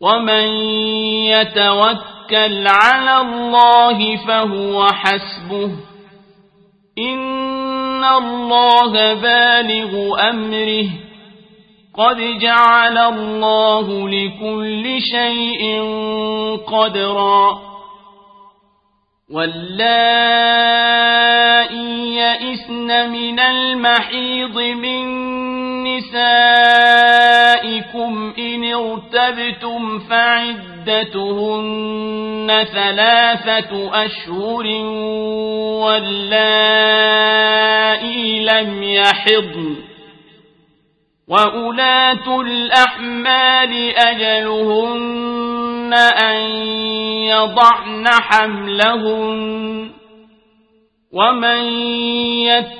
ومن يتوكل على الله فهو حسبه إن الله بالغ أمره قد جعل الله لكل شيء قدرا واللائي يئسن من المحيض من نسائكم إن ارتبتم فعدتهن ثلاثة أشهر واللائي لم يحضن وأولاة الأحمال أجلهن أن يضعن حملهن ومن يتق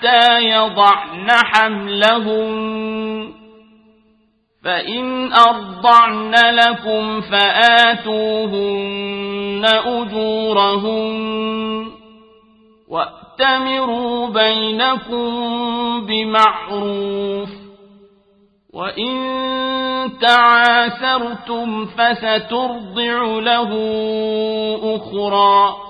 حتى يضعن حملهم. فإن أرضعن لكم فآتوهن أجورهن. وأتمروا بينكم بمعروف. وإن تعاسرتم فسترضع له أخرى.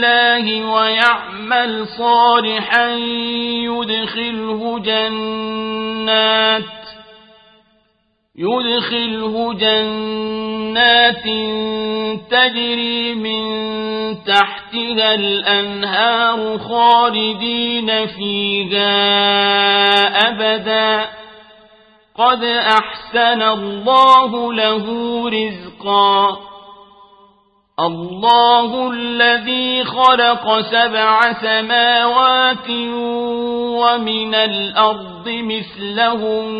بالله ويعمل صالحا يدخله جنات يدخله جنات تجري من تحتها الأنهار خالدين فيها أبدا. قد أحسن الله له رزقا. الله الذي خلق سبع سماوات ومن الأرض مثلهن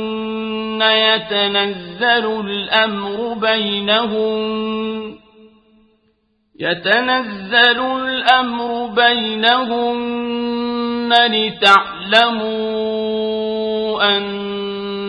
يتنزل الأمر بينهن يتنزل الأمر بينهن لتعلموا أن